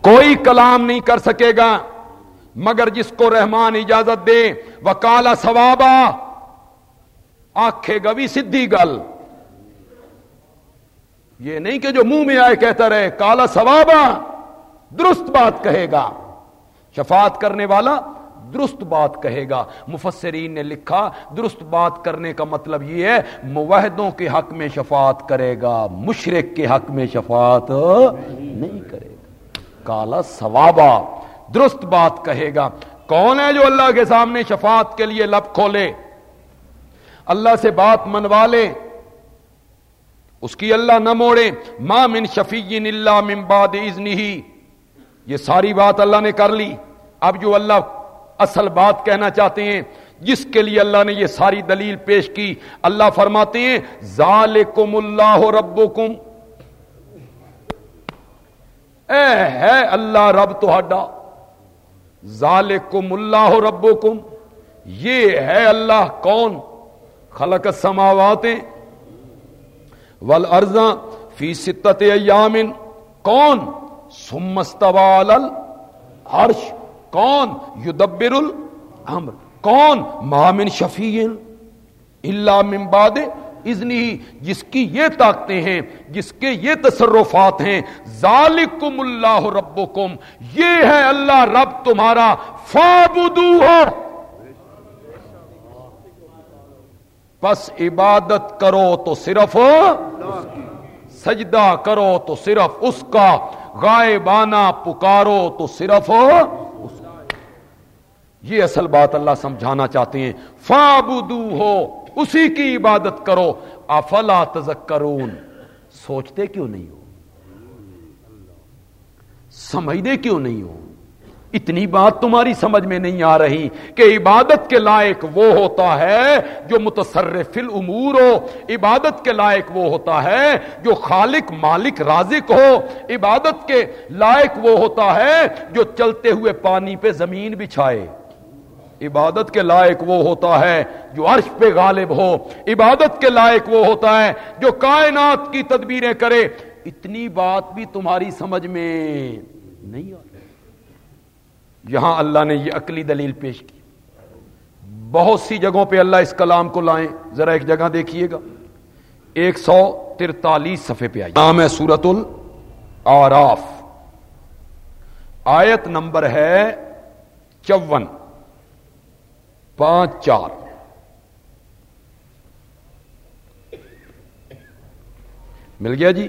کوئی کلام نہیں کر سکے گا، مگر جس کو رحمان اجازت دے وہ کالا سوابا آخے گا بھی سدھی گل۔ یہ نہیں کہ جو منہ میں آئے کہتا رہے، کالا سوابا درست بات کہے گا۔ شفاعت کرنے والا درست بات کہے گا۔ مفسرین نے لکھا، درست بات کرنے کا مطلب یہ ہے، موحدوں کے حق میں شفاعت کرے گا، مشرق کے حق میں شفاعت نہیں کرے گا۔ کالا ثوابا۔ درست بات کہے گا۔ کون ہے جو اللہ کے سامنے شفاعت کے لیے لب کھولے؟ اللہ سے بات منوا لے۔ اس کی اللہ نہ موڑے۔ ما من شفیین اللہ من بعد اذنہ یہ ساری بات اللہ نے کر لی۔ اب جو اللہ اصل بات کہنا چاہتے ہیں، جس کے لیے اللہ نے یہ ساری دلیل پیش کی، اللہ فرماتے ہیں، ذالکم اللہ ربکم۔ اے ہے اللہ رب تو ذالکم اللہ ربکم۔ یہ ہے اللہ کون؟ خلق السماوات والارضاں فی ستت ایامن کون؟ سمستوال العرش۔ کون؟ یدبر الامر۔ کون؟ مامن شفیع اللہ من بعد ازنی جس کی یہ طاقتیں ہیں، جس کے یہ تصرفات ہیں، ذالکم اللہ ربکم، یہ ہے اللہ رب تمہارا فابدوہ پس عبادت کرو تو صرف، سجدہ کرو تو صرف، اس کا غائبانہ پکارو تو صرف۔ یہ اصل بات اللہ سمجھانا چاہتے ہیں۔ فابدو ہو۔ اسی کی عبادت کرو۔ افلا تذکرون۔ سوچتے کیوں نہیں ہو؟ سمجھتے کیوں نہیں ہو؟ اتنی بات تمہاری سمجھ میں نہیں آ رہی کہ عبادت کے لائق وہ ہوتا ہے جو متصرف الامور ہو۔ عبادت کے لائق وہ ہوتا ہے جو خالق، مالک، رازق ہو۔ عبادت کے لائق وہ ہوتا ہے جو چلتے ہوئے پانی پہ زمین بچھائے۔ عبادت کے لائق وہ ہوتا ہے جو عرش پہ غالب ہو۔ عبادت کے لائق وہ ہوتا ہے جو کائنات کی تدبیریں کرے۔ اتنی بات بھی تمہاری سمجھ میں نہیں آ یہاں اللہ نے یہ عقلی دلیل پیش کی۔ بہت سی جگہوں پہ اللہ اس کلام کو لائیں۔ ذرا ایک جگہ دیکھیے گا۔ ایک سو ترتالیس صفحے پہ آئی نام ہے سورت العراف۔ آیت نمبر ہے چون۔ پانچ چار۔ مل گیا جی؟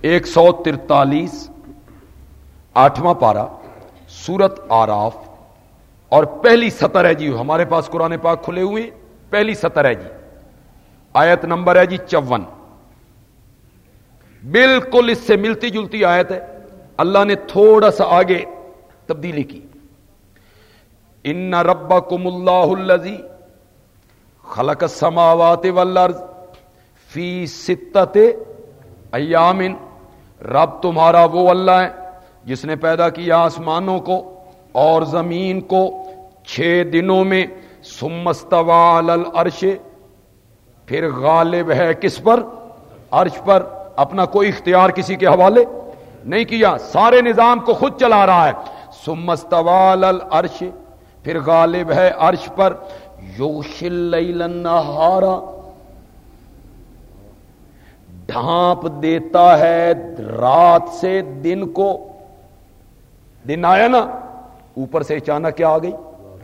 ایک سو ترتالیس، آٹھواں پارا سورت آراف۔ اور پہلی سطر ہے جی ہمارے پاس قرآن پاک کھلے ہوئے پہلی سطر ہے جی۔ آیت نمبر ہے جی چون۔ بالکل اس سے ملتی جلتی آیت ہے۔ اللہ نے تھوڑا سا آگے تبدیلی کی۔ ان ربا کم اللہ الزی خلق سماوات والارض فی ستت ایامن رب تمہارا وہ اللہ ہے جس نے پیدا کیا آسمانوں کو اور زمین کو چھ دنوں میں سمستوال العرش پھر غالب ہے کس پر عرش پر اپنا کوئی اختیار کسی کے حوالے نہیں کیا سارے نظام کو خود چلا رہا ہے سمستوال العرش پھر غالب ہے عرش پر یوشل نہارا ڈھانپ دیتا ہے رات سے دن کو۔ دن آیا نا، اوپر سے اچانک کیا آ گئی؟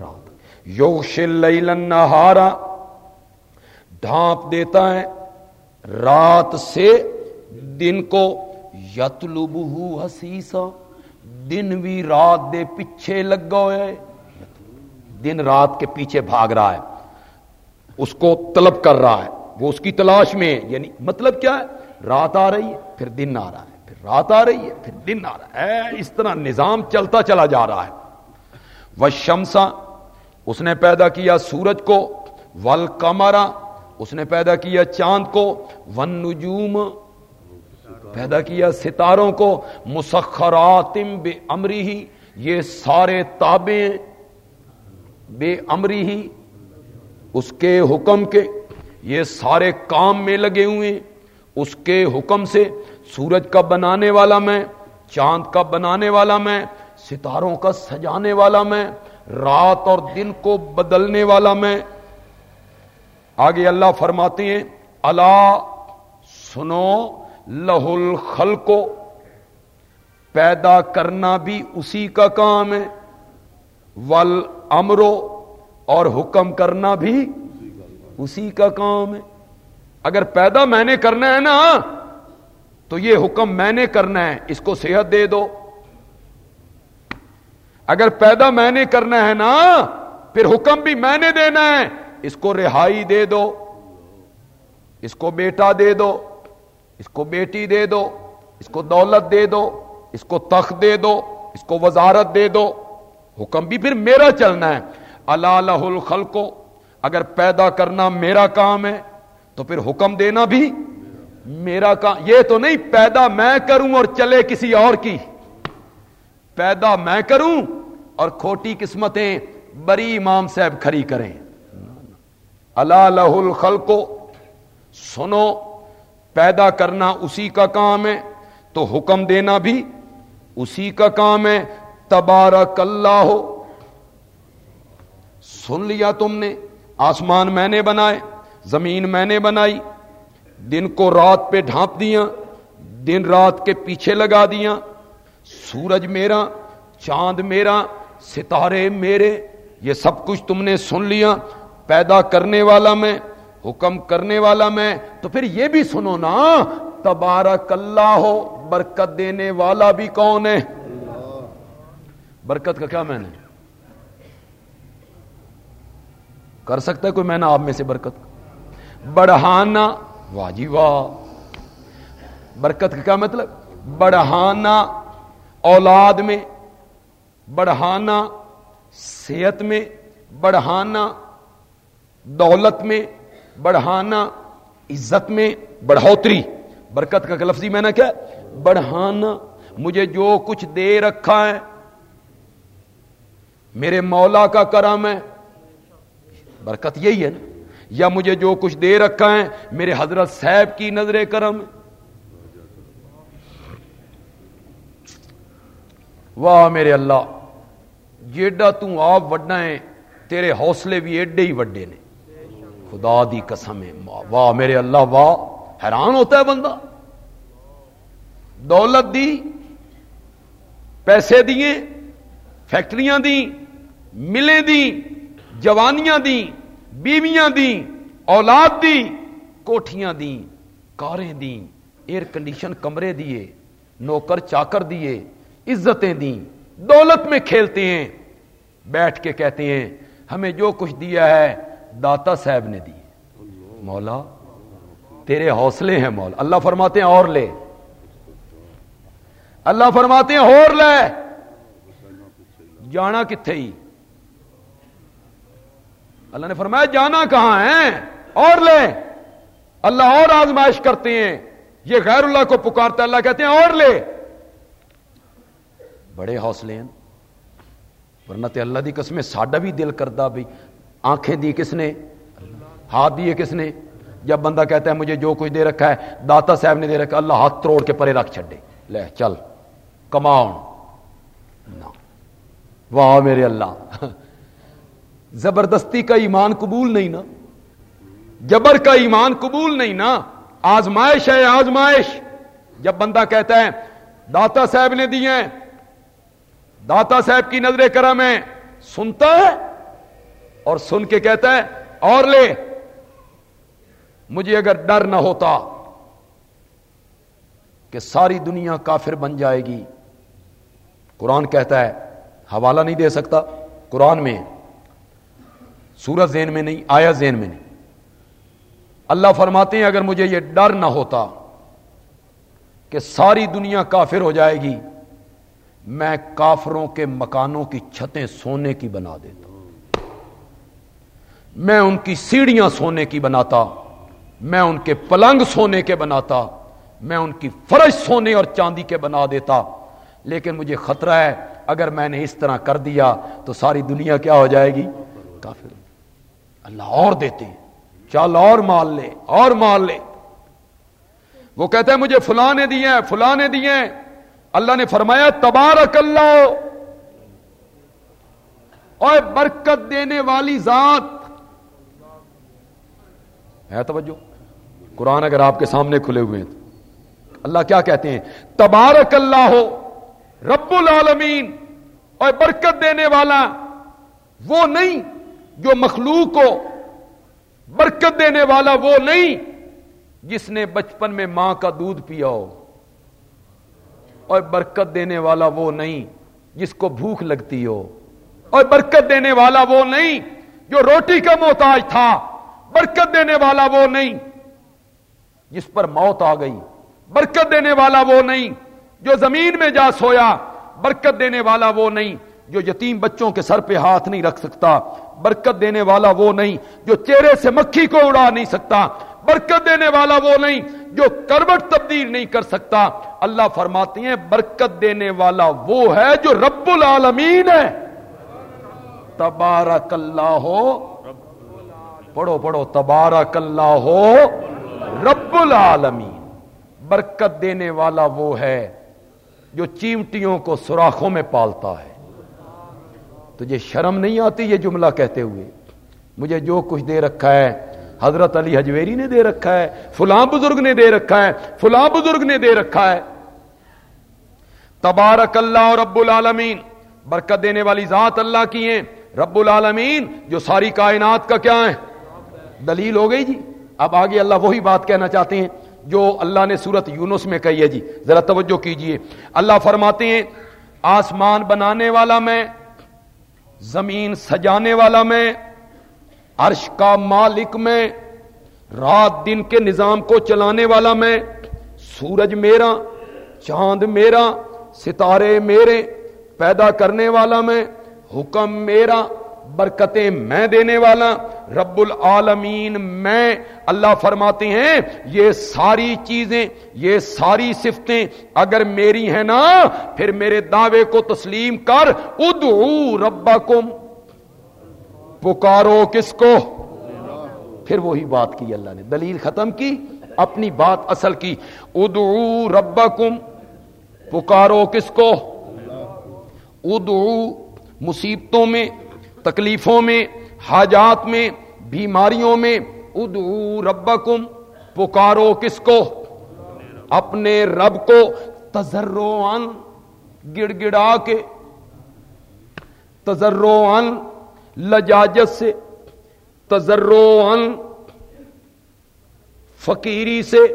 رات۔ یوش نہارا ڈھانپ دیتا ہے رات سے دن کو۔ یتلب حسیسا۔ دن بھی رات دے پیچھے لگ گئے دن رات کے پیچھے بھاگ رہا ہے، اس کو طلب کر رہا ہے، وہ اس کی تلاش میں ہے یعنی مطلب کیا ہے؟ رات آ رہی ہے، پھر دن آ رہا ہے، پھر رات آ رہی ہے، پھر دن آ رہا ہے۔ اس طرح نظام چلتا چلا جا رہا ہے۔ وہ شمسا اس نے پیدا کیا سورج کو۔ ول کمرا اس نے پیدا کیا چاند کو۔ ون نجوم پیدا کیا ستاروں کو۔ مسخراتم بے امری ہی یہ سارے تابے بے امری ہی اس کے حکم کے یہ سارے کام میں لگے ہوئے اس کے حکم سے سورج کا بنانے والا میں، چاند کا بنانے والا میں، ستاروں کا سجانے والا میں، رات اور دن کو بدلنے والا میں۔ آگے اللہ فرماتے ہیں اللہ سنو لہ الخل کو پیدا کرنا بھی اسی کا کام ہے۔ ول امرو اور حکم کرنا بھی اسی کا کام ہے۔ اگر پیدا میں نے کرنا ہے نا، تو یہ حکم میں نے کرنا ہے، اس کو صحت دے دو۔ اگر پیدا میں نے کرنا ہے نا، پھر حکم بھی میں نے دینا ہے، اس کو رہائی دے دو۔ اس کو بیٹا دے دو۔ اس کو بیٹی دے دو۔ اس کو دولت دے دو۔ اس کو تخت دے دو۔ اس کو وزارت دے دو۔ حکم بھی پھر میرا چلنا ہے۔ اللہ الخل کو اگر پیدا کرنا میرا کام ہے، تو پھر حکم دینا بھی میرا کام۔ یہ تو نہیں، پیدا میں کروں اور چلے کسی اور کی۔ پیدا میں کروں اور کھوٹی قسمتیں بری امام صاحب کھری کریں۔ اللہ لہ الخل کو سنو، پیدا کرنا اسی کا کام ہے، تو حکم دینا بھی اسی کا کام ہے۔ تبارک اللہ ہو سن لیا تم نے، آسمان میں نے بنائے، زمین میں نے بنائی، دن کو رات پہ ڈھانپ دیا، دن رات کے پیچھے لگا دیا، سورج میرا، چاند میرا، ستارے میرے، یہ سب کچھ تم نے سن لیا، پیدا کرنے والا میں، حکم کرنے والا میں۔ تو پھر یہ بھی سنو نا تبارک اللہ ہو برکت دینے والا بھی کون ہے؟ برکت کا کیا میں نے کر سکتا ہے کوئی میں نے آپ میں سے برکت؟ بڑھانا واہ جی واہ برکت کا کیا مطلب؟ بڑھانا اولاد میں، بڑھانا صحت میں، بڑھانا دولت میں، بڑھانا عزت میں، بڑھوتری۔ برکت کا لفظی میں نے کیا بڑھانا۔ مجھے جو کچھ دے رکھا ہے میرے مولا کا کرم ہے۔ برکت یہی ہے نا۔ یا مجھے جو کچھ دے رکھا ہے، میرے حضرت صاحب کی نظر کرم۔ واہ میرے اللہ، جیڈا تو آپ وڈا ہے تیرے حوصلے بھی ایڈے ہی وڈے نے۔ خدا دی قسم ہے، واہ میرے اللہ، واہ۔ حیران ہوتا ہے بندہ۔ دولت دی، پیسے دیے، فیکٹریاں دی ملیں دی جوانیاں دی بیویاں دی اولاد دی کوٹھیاں دی کاریں دی ایئر کنڈیشن کمرے دیے، نوکر چاکر دیے، عزتیں دیں، دولت میں کھیلتے ہیں۔ بیٹھ کے کہتے ہیں، ہمیں جو کچھ دیا ہے، داتا صاحب نے دی۔ مولا، تیرے حوصلے ہیں مولا۔ اللہ فرماتے ہیں، اور لے۔ اللہ فرماتے ہیں، اور لے۔ جانا کتنے ہی؟ اللہ نے فرمایا، جانا کہاں ہے؟ اور لے۔ اللہ اور آزمائش کرتے ہیں۔ یہ غیر اللہ کو پکارتا اللہ کہتے ہیں، اور لے۔ بڑے حوصلے ہیں۔ ورنہ تے اللہ دی قسم ساڈا بھی دل کرتا بھائی آنکھیں دی کس نے؟ ہاتھ دیے کس نے؟ جب بندہ کہتا ہے، مجھے جو کچھ دے رکھا ہے، داتا صاحب نے دے رکھا اللہ ہاتھ توڑ کے پرے رکھ چھڈے۔ لے، چل۔ کماؤ واہ، میرے اللہ۔ زبردستی کا ایمان قبول نہیں نا۔ جبر کا ایمان قبول نہیں نا۔ آزمائش ہے آزمائش۔ جب بندہ کہتا ہے، داتا صاحب نے دیے داتا صاحب کی نظر کرم ہے۔ سنتا ہے؟ اور سن کے کہتا ہے، اور لے۔ مجھے اگر ڈر نہ ہوتا کہ ساری دنیا کافر بن جائے گی۔ قرآن کہتا ہے، حوالہ نہیں دے سکتا۔ قرآن میں سورج زین میں نہیں، آیا زین میں نہیں۔ اللہ فرماتے ہیں، اگر مجھے یہ ڈر نہ ہوتا کہ ساری دنیا کافر ہو جائے گی، میں کافروں کے مکانوں کی چھتیں سونے کی بنا دیتا۔ میں ان کی سیڑھیاں سونے کی بناتا، میں ان کے پلنگ سونے کے بناتا، میں ان کی فرش سونے اور چاندی کے بنا دیتا۔ لیکن مجھے خطرہ ہے، اگر میں نے اس طرح کر دیا تو ساری دنیا کیا ہو جائے گی؟ کافر۔ اللہ اور دیتے چل اور مال لے، اور مال لے۔ وہ کہتے ہیں مجھے فلاں نے دیے فلاں نے دیے اللہ نے فرمایا، تبارک اللہ۔ اور برکت دینے والی ذات۔ ہے توجہ؟ قرآن اگر آپ کے سامنے کھلے ہوئے ہیں۔ تو اللہ کیا کہتے ہیں؟ تبارک اللہ ہو رب العالمین۔ اور برکت دینے والا۔ وہ نہیں جو مخلوق کو برکت دینے والا وہ نہیں جس نے بچپن میں ماں کا دودھ پیا ہو۔ اور برکت دینے والا وہ نہیں جس کو بھوک لگتی ہو۔ اور برکت دینے والا وہ نہیں جو روٹی کا محتاج تھا۔ برکت دینے والا وہ نہیں جس پر موت آ گئی۔ برکت دینے والا وہ نہیں جو زمین میں جا سویا۔ برکت دینے والا وہ نہیں جو یتیم بچوں کے سر پہ ہاتھ نہیں رکھ سکتا۔ برکت دینے والا وہ نہیں جو چہرے سے مکھی کو اڑا نہیں سکتا۔ برکت دینے والا وہ نہیں جو کروٹ تبدیل نہیں کر سکتا۔ اللہ فرماتی ہیں، برکت دینے والا وہ ہے جو رب العالمین ہے۔ تبارک اللہ ہو پڑھو پڑھو۔ تبارک اللہ ہو رب العالمین۔ برکت دینے والا وہ ہے جو چیمٹیوں کو سوراخوں میں پالتا ہے۔ تجھے شرم نہیں آتی یہ جملہ کہتے ہوئے؟ مجھے جو کچھ دے رکھا ہے، حضرت علی حجویری نے دے رکھا ہے، فلاں بزرگ نے دے رکھا ہے، فلاں بزرگ نے دے رکھا ہے۔ تبارک اللہ اور رب العالمین، برکت دینے والی ذات اللہ کی ہیں۔ رب العالمین، جو ساری کائنات کا کیا ہے؟ دلیل ہو گئی جی۔ اب آگے اللہ وہی بات کہنا چاہتے ہیں، جو اللہ نے سورت یونس میں کہی ہے جی۔ ذرا توجہ کیجیے۔ اللہ فرماتے ہیں، آسمان بنانے والا میں زمین سجانے والا میں، عرش کا مالک میں، رات دن کے نظام کو چلانے والا میں، سورج میرا، چاند میرا، ستارے میرے پیدا کرنے والا میں، حکم میرا برکتیں میں دینے والا رب العالمین میں اللہ فرماتے ہیں، یہ ساری چیزیں، یہ ساری صفتیں اگر میری ہیں نا، پھر میرے دعوے کو تسلیم کر، ادعو ربکم۔ پکارو کس کو؟ پھر وہی بات کی اللہ نے، دلیل ختم کی، اپنی بات اصل کی۔ ادعو ربکم۔ پکارو کس کو؟ ادعو مصیبتوں میں۔ تکلیفوں میں، حاجات میں، بیماریوں میں، ادعو ربکم، پکارو کس کو؟ اپنے رب کو تجرو گڑ گڑا کے تجرو لجاجت سے تجرو فقیری سے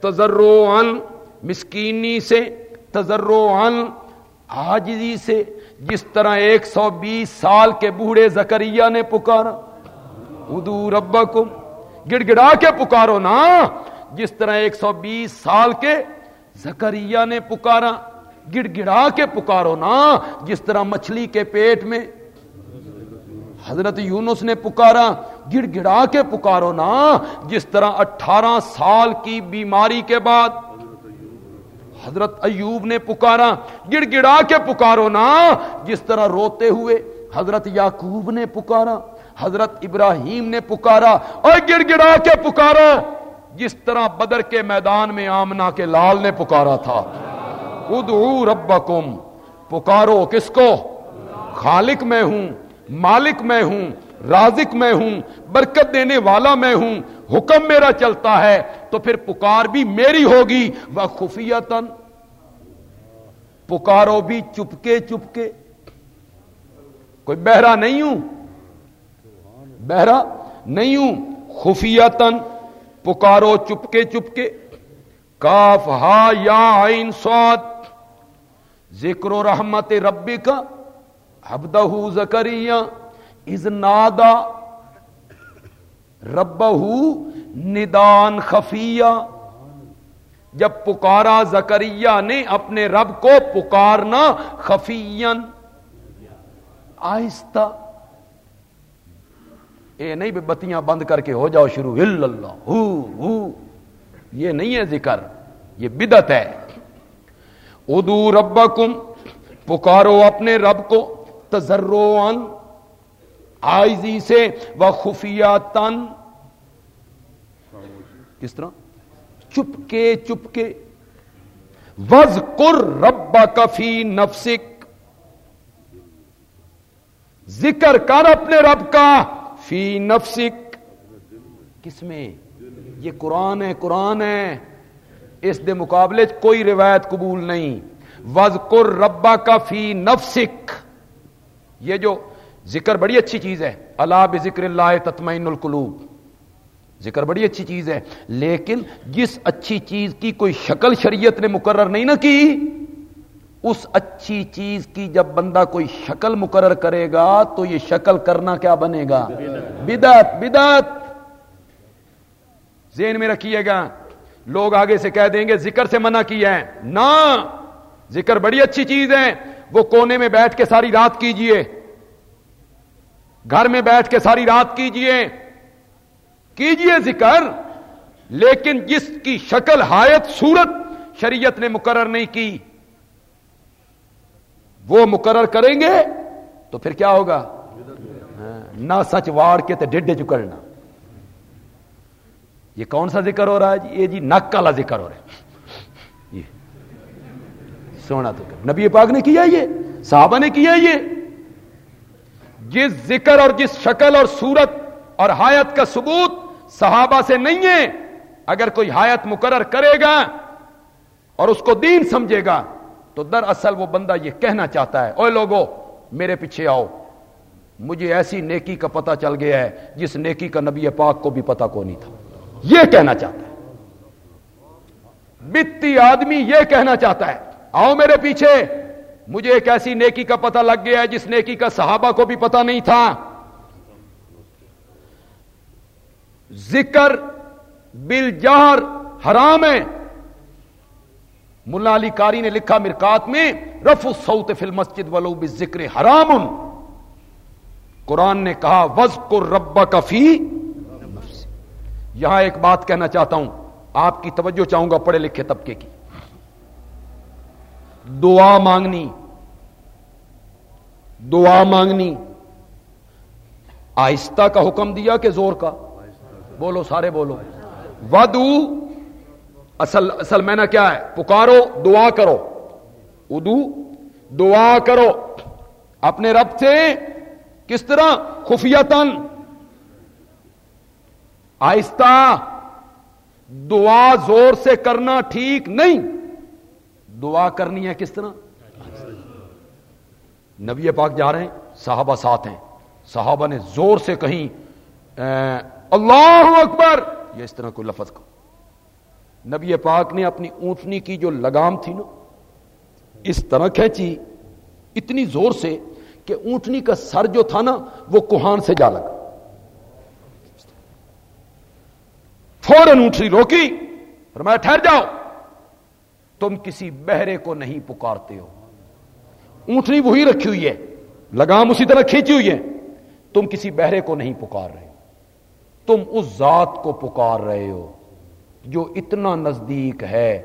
تجرو مسکینی سے تجرو آجزی سے جس طرح ایک سو بیس سال کے بوڑھے زکریہ نے پکارا۔ ادو ربکم۔ گڑ گڑا کے پکارو نا۔ جس طرح ایک سو بیس سال کے زکریہ نے پکارا۔ گڑ گڑا کے پکارو نا۔ جس طرح مچھلی کے پیٹ میں حضرت یونس نے پکارا۔ گڑ گڑا کے پکارو نا۔ جس طرح اٹھارہ سال کی بیماری کے بعد حضرت ایوب نے پکارا گڑ گڑا کے پکارو نا، جس طرح روتے ہوئے حضرت یعقوب نے پکارا، حضرت ابراہیم نے پکارا، اور گڑ گڑا کے پکارو، جس طرح بدر کے میدان میں آمنا کے لال نے پکارا تھا۔ ادعو ربکم، پکارو کس کو؟ خالق میں ہوں، مالک میں ہوں رازق میں ہوں، برکت دینے والا میں ہوں، حکم میرا چلتا ہے، تو پھر پکار بھی میری ہوگی۔ وہ خفیتن پکارو بھی چپکے چپکے۔ کوئی بہرا نہیں ہوں۔ بہرا نہیں ہوں۔ خفیتن پکارو چپکے چپکے۔ کاف ہا یا عین سواد ذکر و رحمت ربی کا حبدہ زکریہ۔ از نادا رب ندان خفیہ۔ جب پکارا زکریہ نے اپنے رب کو پکارنا خفین آہستہ۔ اے نہیں بتیاں بند کر کے ہو جاؤ شروع۔ ہل اللہ ہو ہو۔ یہ نہیں ہے ذکر، یہ بدت ہے۔ ادو ربکم۔ پکارو اپنے رب کو تجرون آئزی سے وہ خفیہ تن کس طرح؟ چپ کے چپ کے وز کر ربا کفی نفسک۔ ذکر کر اپنے رب کا فی نفسک۔ کس میں؟ یہ قرآن ہے قرآن ہے۔ اس دے مقابلے کوئی روایت قبول نہیں۔ وز کر ربا کا فی نفسک۔ یہ جو ذکر بڑی اچھی چیز ہے۔ اللہ بکر اللہ تطمئن القلوب۔ ذکر بڑی اچھی چیز ہے۔ لیکن جس اچھی چیز کی کوئی شکل شریعت نے مقرر نہیں نہ کی، اس اچھی چیز کی جب بندہ کوئی شکل مقرر کرے گا تو یہ شکل کرنا کیا بنے گا؟ بدت بدت ذہن میں رکھیے گا۔ لوگ آگے سے کہہ دیں گے، ذکر سے منع کیا ہے۔ نہ، ذکر بڑی اچھی چیز ہے۔ وہ کونے میں بیٹھ کے ساری رات کیجیے۔ گھر میں بیٹھ کے ساری رات کیجیے۔ کیجیے ذکر، لیکن جس کی شکل، حایت، صورت شریعت نے مقرر نہیں کی، وہ مقرر کریں گے تو پھر کیا ہوگا؟ ہاں، نہ سچ واڑ کے تو ڈڈے چکڑنا یہ کون سا ذکر ہو رہا ہے جی؟ یہ جی نک والا ذکر ہو رہا ہے۔ یہ سونا تو نبی پاک نے کیا یہ؟ صحابہ نے کیا یہ؟ جس ذکر اور جس شکل اور صورت اور حایت کا ثبوت صحابہ سے نہیں ہے، اگر کوئی حایت مقرر کرے گا اور اس کو دین سمجھے گا، تو دراصل وہ بندہ یہ کہنا چاہتا ہے اوے لوگو، میرے پیچھے آؤ۔ مجھے ایسی نیکی کا پتہ چل گیا ہے جس نیکی کا نبی پاک کو بھی پتا کو نہیں تھا۔ یہ کہنا چاہتا ہے۔ بتی آدمی یہ کہنا چاہتا ہے، آؤ میرے پیچھے۔ مجھے ایک ایسی نیکی کا پتہ لگ گیا ہے جس نیکی کا صحابہ کو بھی پتا نہیں تھا۔ ذکر بل جہر حرام ہے۔ ملا علی کاری نے لکھا مرکات میں رف السوت فل مسجد ولو ذکر حرام۔ قرآن نے کہا وز کو رب کفی یہاں ایک بات کہنا چاہتا ہوں۔ آپ کی توجہ چاہوں گا پڑھے لکھے طبقے کی۔ دعا مانگنی۔ دعا مانگنی۔ آہستہ کا حکم دیا کہ زور کا۔ بولو سارے بولو۔ ودو اصل اصل میں نے کیا ہے؟ پکارو، دعا کرو۔ ادو دعا کرو۔ اپنے رب سے کس طرح؟ خفیتن آہستہ۔ دعا زور سے کرنا ٹھیک نہیں۔ دعا کرنی ہے کس طرح؟ نبی پاک جا رہے ہیں، صحابہ ساتھ ہیں۔ صحابہ نے زور سے کہیں اللہ اکبر! یہ اس طرح کوئی لفظ کو نبی پاک نے اپنی اونٹنی کی جو لگام تھی نا، اس طرح کھینچی، اتنی زور سے کہ اونٹنی کا سر جو تھا نا، وہ کوہان سے جا لگا۔ فوراً اونٹنی روکی، فرمایا، ٹھہر جاؤ۔ تم کسی بہرے کو نہیں پکارتے ہو۔ اونٹنی وہی رکھی ہوئی ہے، لگام اسی طرح کھینچی ہوئی ہے۔ تم کسی بہرے کو نہیں پکار رہے۔ تم اس ذات کو پکار رہے ہو جو اتنا نزدیک ہے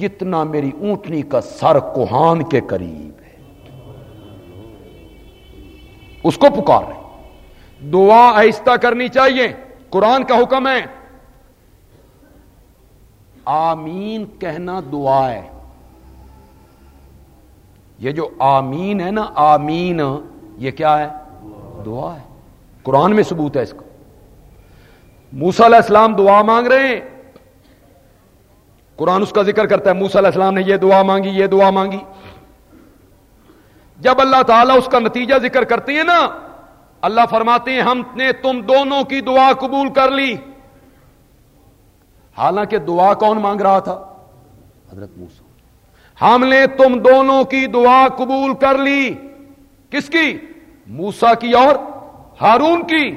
جتنا میری اونٹنی کا سر کوہان کے قریب ہے۔ اس کو پکار رہے۔ دعا آہستہ کرنی چاہیے۔ قرآن کا حکم ہے۔ آمین کہنا دعا ہے۔ یہ جو آمین ہے نا، آمین، یہ کیا ہے؟ دعا ہے۔ قرآن میں ثبوت ہے اس کو موسا علیہ السلام دعا مانگ رہے ہیں۔ قرآن اس کا ذکر کرتا ہے موسا علیہ السلام نے یہ دعا مانگی، یہ دعا مانگی۔ جب اللہ تعالیٰ اس کا نتیجہ ذکر کرتے ہیں نا، اللہ فرماتے ہیں، ہم نے تم دونوں کی دعا قبول کر لی۔ حالانکہ دعا کون مانگ رہا تھا؟ حضرت موسا ہم نے تم دونوں کی دعا قبول کر لی۔ کس کی؟ موسا کی اور ہارون کی۔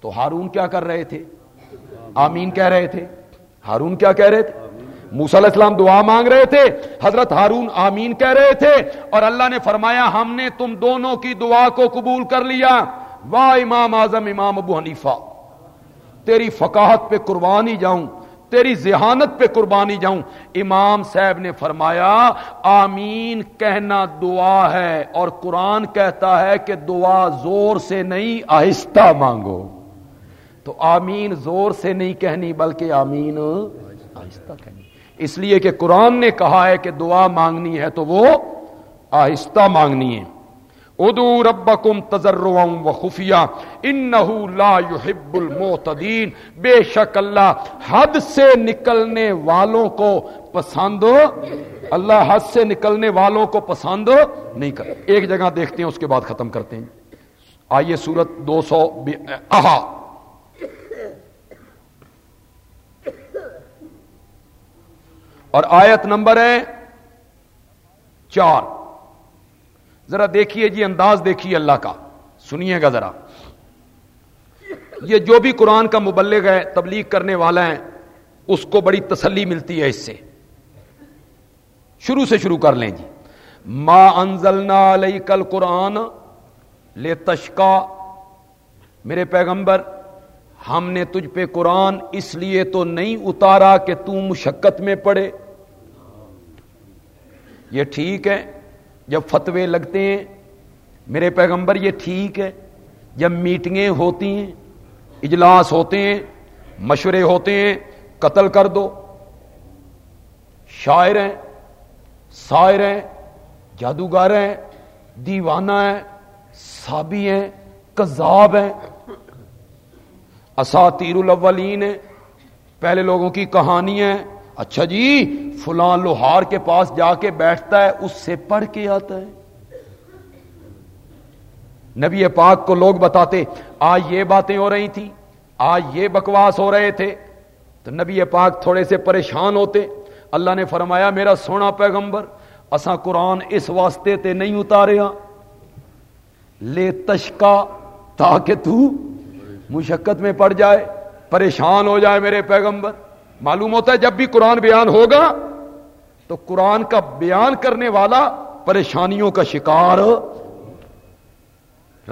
تو ہارون کیا کر رہے تھے؟ آمین کہہ رہے تھے۔ ہارون کیا کہہ رہے تھے؟ موسا علیہ السلام دعا مانگ رہے تھے۔ حضرت ہارون آمین کہہ رہے تھے۔ اور اللہ نے فرمایا، ہم نے تم دونوں کی دعا کو قبول کر لیا۔ واہ امام اعظم، امام ابو حنیفہ۔ تیری فقاہت پہ قربانی جاؤں، تیری ذہانت پہ قربانی جاؤں۔ امام صاحب نے فرمایا، آمین کہنا دعا ہے اور قرآن کہتا ہے کہ دعا زور سے نہیں، آہستہ مانگو۔ تو آمین زور سے نہیں کہنی، بلکہ آمین آہستہ کہنی۔ اس لیے کہ قرآن نے کہا ہے کہ دعا مانگنی ہے تو وہ آہستہ مانگنی ہے۔ ادو ربکم تجرم و خفیہ ان لا يحب المعتدین بے شک اللہ حد سے نکلنے والوں کو پسند اللہ حد سے نکلنے والوں کو پسند نہیں کر ایک جگہ دیکھتے ہیں، اس کے بعد ختم کرتے ہیں۔ آئیے سورت دو سو آہا اور آیت نمبر ہے چار۔ ذرا دیکھیے جی انداز دیکھیے اللہ کا۔ سنیے گا ذرا۔ یہ جو بھی قرآن کا مبلغ ہے، تبلیغ کرنے والا ہے، اس کو بڑی تسلی ملتی ہے اس سے۔ شروع سے شروع کر لیں جی۔ ما انزلنا علیہ کل قرآن لے تشکا میرے پیغمبر، ہم نے تجھ پہ قرآن اس لیے تو نہیں اتارا کہ تم مشقت میں پڑے۔ یہ ٹھیک ہے۔ جب فتوے لگتے ہیں، میرے پیغمبر یہ ٹھیک ہے۔ جب میٹنگیں ہوتی ہیں، اجلاس ہوتے ہیں، مشورے ہوتے ہیں، قتل کر دو۔ شاعر ہیں شاعر ہیں، جادوگر ہیں، دیوانہ ہیں، سابی ہیں، کذاب ہیں۔ اساتیر الاولین ہیں، پہلے لوگوں کی کہانیاں ہیں۔ اچھا جی فلاں لوہار کے پاس جا کے بیٹھتا ہے، اس سے پڑھ کے آتا ہے۔ نبی پاک کو لوگ بتاتے، آج یہ باتیں ہو رہی تھی آج یہ بکواس ہو رہے تھے۔ تو نبی پاک تھوڑے سے پریشان ہوتے، اللہ نے فرمایا، میرا سونا پیغمبر اسا قرآن اس واسطے تے نہیں اتارے لے تشکا تاکہ تو مشقت میں پڑ جائے، پریشان ہو جائے میرے پیغمبر۔ معلوم ہوتا ہے جب بھی قرآن بیان ہوگا تو قرآن کا بیان کرنے والا پریشانیوں کا شکار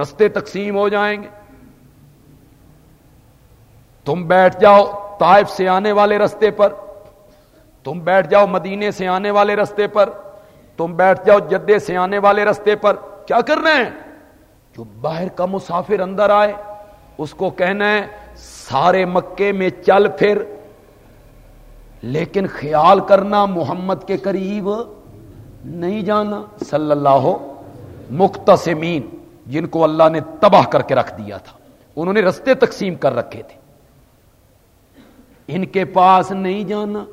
رستے تقسیم ہو جائیں گے۔ تم بیٹھ جاؤ طائف سے آنے والے رستے پر۔ تم بیٹھ جاؤ مدینے سے آنے والے رستے پر۔ تم بیٹھ جاؤ جدے سے آنے والے رستے پر۔ کیا کر رہے ہیں؟ جو باہر کا مسافر اندر آئے، اس کو کہنا ہے، سارے مکے میں چل پھر۔ لیکن خیال کرنا محمد کے قریب نہیں جانا۔ صلی اللہ ہو مختصمین، جن کو اللہ نے تباہ کر کے رکھ دیا تھا۔ انہوں نے رستے تقسیم کر رکھے تھے۔ ان کے پاس نہیں جانا۔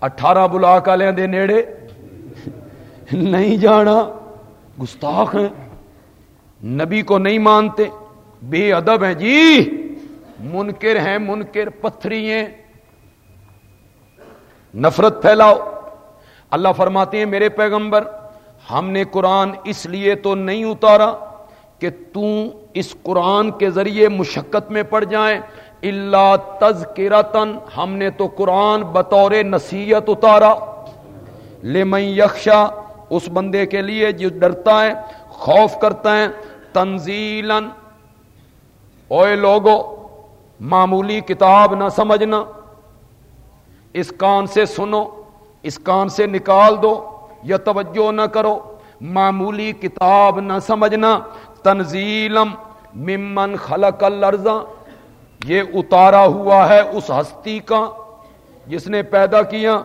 اٹھارہ بلا کا لیں دے نیڑے نہیں جانا۔ گستاخ ہیں۔ نبی کو نہیں مانتے۔ بے ادب ہیں۔ جی منکر ہیں، منکر پتھری ہیں۔ نفرت پھیلاؤ۔ اللہ فرماتے ہیں، میرے پیغمبر، ہم نے قرآن اس لیے تو نہیں اتارا کہ تم اس قرآن کے ذریعے مشقت میں پڑ جائیں۔ اللہ تز ہم نے تو قرآن بطور نصیحت اتارا۔ لے میں یکشا اس بندے کے لیے جو ڈرتا ہے، خوف کرتا ہے۔ تنزیل اوے لوگو، معمولی کتاب نہ سمجھنا۔ اس کان سے سنو، اس کان سے نکال دو، یا توجہ نہ کرو، معمولی کتاب نہ سمجھنا، تنزیلم ممن خلق الارض، یہ اتارا ہوا ہے اس ہستی کا، جس نے پیدا کیا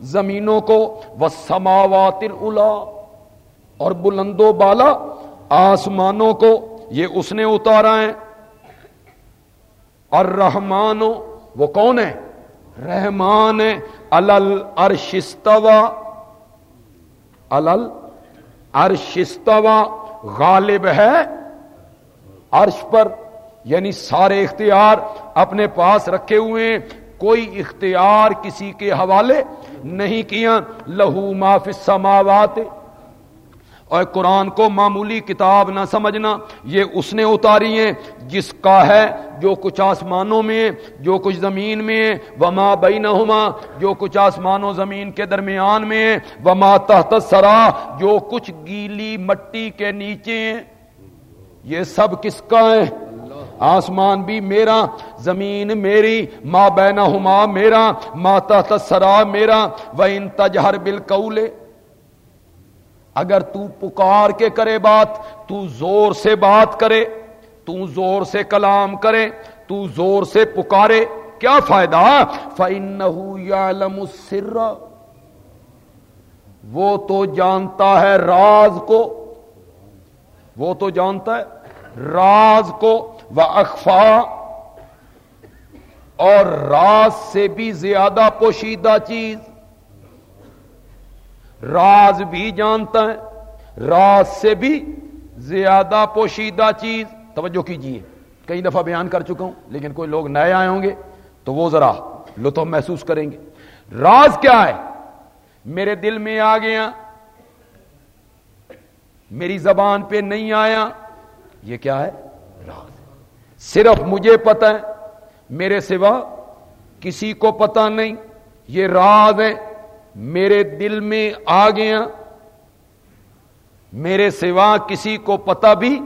زمینوں کو وہ سماوات اور بلند و بالا آسمانوں کو، یہ اس نے اتارا ہے۔ اور رحمانو وہ کون ہے؟ رحمان الل ارشستوا الل ارشستوا غالب ہے عرش پر یعنی سارے اختیار اپنے پاس رکھے ہوئے ہیں۔ کوئی اختیار کسی کے حوالے نہیں کیا۔ لہو معاف سماوات اور قرآن کو معمولی کتاب نہ سمجھنا، یہ اس نے اتاری ہے جس کا ہے جو کچھ آسمانوں میں جو کچھ زمین میں وما بینہما جو کچھ آسمان و زمین کے درمیان میں وما تحت سرا جو کچھ گیلی مٹی کے نیچے یہ سب کس کا ہے؟ آسمان بھی میرا، زمین میری۔ ماں بینہما میرا ماں تحت سرا میرا۔ وہ ان تجہر بالکول اگر تو پکار کے کرے بات، تو زور سے بات کرے، تو زور سے کلام کرے، تو زور سے پکارے، کیا فائدہ؟ فن یا السر۔ وہ تو جانتا ہے راز کو۔ وہ تو جانتا ہے راز کو۔ وہ اخفا اور راز سے بھی زیادہ پوشیدہ چیز۔ راز بھی جانتا ہے، راز سے بھی زیادہ پوشیدہ چیز۔ توجہ کیجیے کئی دفعہ بیان کر چکا ہوں، لیکن کوئی لوگ نئے آئے ہوں گے تو وہ ذرا لطف محسوس کریں گے۔ راز کیا ہے؟ میرے دل میں آ گیا، میری زبان پہ نہیں آیا، یہ کیا ہے؟ راز۔ صرف مجھے پتا ہے، میرے سوا کسی کو پتا نہیں، یہ راز ہے۔ میرے دل میں آ گیا۔ میرے سوا کسی کو پتا بھی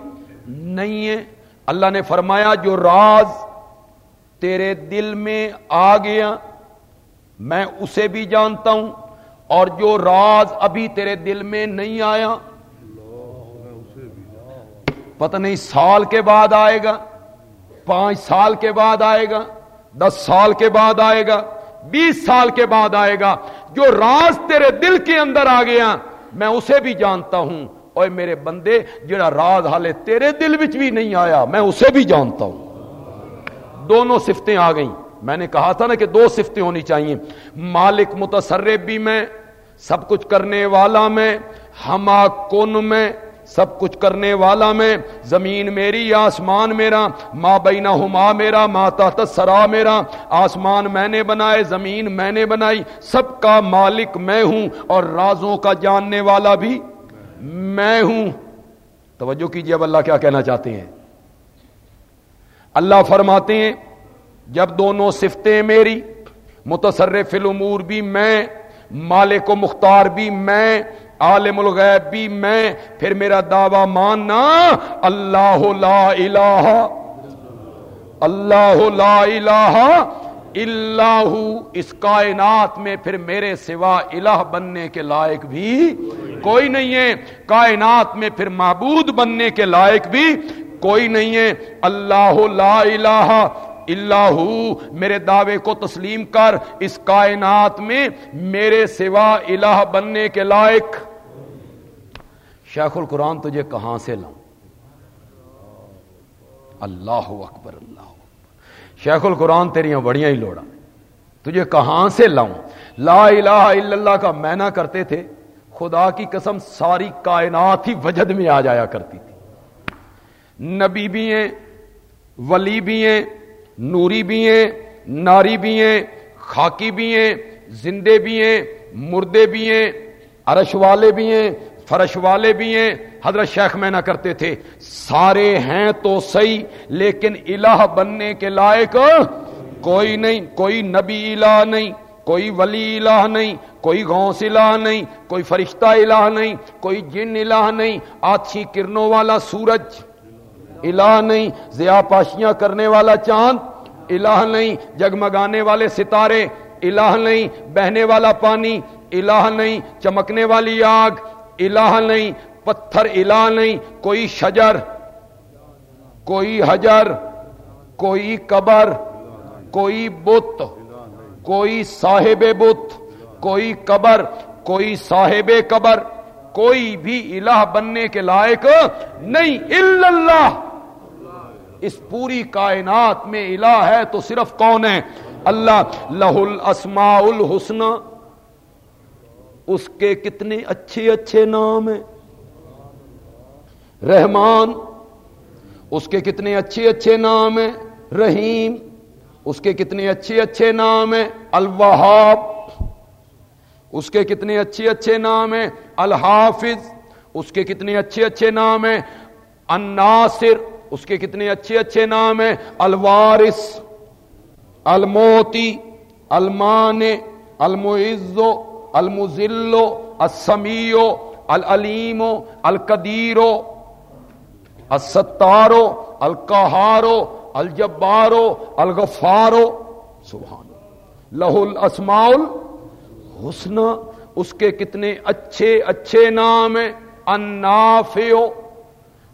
نہیں ہے۔ اللہ نے فرمایا، جو راز تیرے دل میں آ گیا، میں اسے بھی جانتا ہوں۔ اور جو راز ابھی تیرے دل میں نہیں آیا، پتہ نہیں سال کے بعد آئے گا، پانچ سال کے بعد آئے گا، دس سال کے بعد آئے گا۔ بیس سال کے بعد آئے گا۔ جو راز تیرے دل کے اندر آ گیا، میں اسے بھی جانتا ہوں۔ اور میرے بندے، جڑا راز حالے تیرے دل وچ بھی نہیں آیا، میں اسے بھی جانتا ہوں۔ دونوں سفتیں آ گئیں۔ میں نے کہا تھا نا کہ دو سفتیں ہونی چاہیے۔ مالک متصرف بھی میں، سب کچھ کرنے والا میں، ہما کن میں سب کچھ کرنے والا میں، زمین میری، آسمان میرا ماں بینا ہما میرا ماتا تسرا میرا۔ آسمان میں نے بنائے، زمین میں نے بنائی، سب کا مالک میں ہوں اور رازوں کا جاننے والا بھی میں ہوں۔ توجہ کیجیے اب اللہ کیا کہنا چاہتے ہیں۔ اللہ فرماتے ہیں، جب دونوں صفتیں میری، متصرف الامور بھی میں، مالک و مختار بھی میں عالم الغیب بھی میں، پھر میرا دعوی ماننا، اللہ لا الہ، اللہ لا الہ اللہ اس کائنات میں پھر میرے سوا الہ بننے کے لائق بھی کوئی نہیں ہے۔ کائنات میں پھر معبود بننے کے لائق بھی کوئی نہیں ہے۔ اللہ لا الہ اللہ میرے دعوے کو تسلیم کر، اس کائنات میں میرے سوا الہ بننے کے لائق۔ شیخ القرآن تجھے کہاں سے لاؤں؟ اللہ اکبر، اللہ شیخ القرآن تیریاں بڑیاں ہی لوڑا تجھے کہاں سے لاؤں؟ لا الہ الا اللہ کا مینا کرتے تھے، خدا کی قسم ساری کائنات ہی وجد میں آ جایا کرتی تھی۔ نبی بھی ہیں، ولی بھی ہیں، نوری بھی ہیں، ناری بھی ہیں، خاکی بھی ہیں، زندے بھی ہیں، مردے بھی ہیں، عرش والے بھی ہیں فرش والے بھی ہیں، حضرت شیخ میں نہ کرتے تھے۔ سارے ہیں تو صحیح، لیکن الہ بننے کے لائق کوئی نہیں، کوئی نبی الہ نہیں، کوئی ولی الہ نہیں، کوئی غوث الہ نہیں، کوئی فرشتہ الہ نہیں، کوئی جن الہ نہیں آچھی کرنوں والا سورج الہ نہیں زیا پاشیاں کرنے والا چاند الہ نہیں، جگمگانے والے ستارے الہ نہیں، بہنے والا پانی الہ نہیں، چمکنے والی آگ الہ نہیں، پتھر الہ نہیں، کوئی شجر، کوئی حجر، کوئی قبر، کوئی بت، کوئی صاحب بت، کوئی قبر، کوئی صاحب قبر، کوئی بھی الہ بننے کے لائق نہیں اللہ۔ اس پوری کائنات میں الہ ہے تو صرف کون ہے؟ اللہ لہ الاسماء الحسن اس کے کتنے اچھے اچھے نام ہیں۔ رحمان، اس کے کتنے اچھے اچھے نام ہیں۔ رحیم، اس کے کتنے اچھے اچھے نام ہیں۔ الوہاب، اس کے کتنے اچھے اچھے نام ہیں۔ الحافظ، اس کے کتنے اچھے اچھے نام ہیں۔ الناصر، اس کے کتنے اچھے اچھے نام ہیں۔ الوارث، الموتی المان المعزو المزلو السمیو العلیمو، القدیرو، الستارو، القہارو، الجبارو، الغفارو۔ سبحان لہ الاسماء الحسن اس کے کتنے اچھے اچھے نام ہیں۔ النافع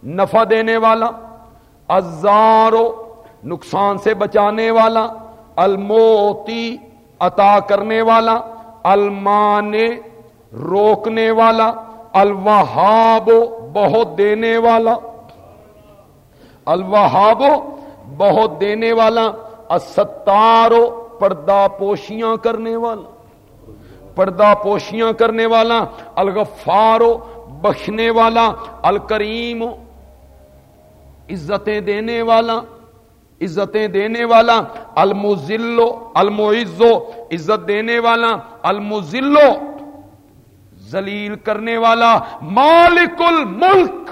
نفع دینے والا۔ ازارو نقصان سے بچانے والا۔ الموتی، عطا کرنے والا۔ المانے روکنے والا، الوہاب بہت دینے والا، الوہاب بہت دینے والا ستارو پردہ پوشیاں کرنے والا، پردہ پوشیاں کرنے والا الغفارو بخشنے والا، الکریم عزتیں دینے والا۔ عزتیں دینے والا المزلو المعزو، عزت دینے والا المزلو زلیل کرنے والا، مالک الملک۔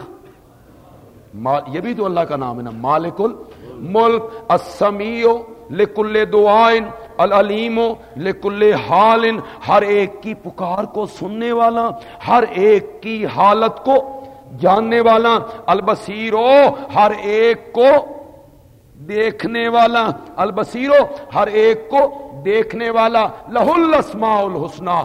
یہ بھی تو اللہ کا نام ہے نا، مالک الملک السمیو لکل دعائن، العلیم لکل حال۔ ہر ایک کی پکار کو سننے والا، ہر ایک کی حالت کو جاننے والا البصیرو ہر ایک کو دیکھنے والا البصیرو ہر ایک کو دیکھنے والا لہ الاسماء الحسنہ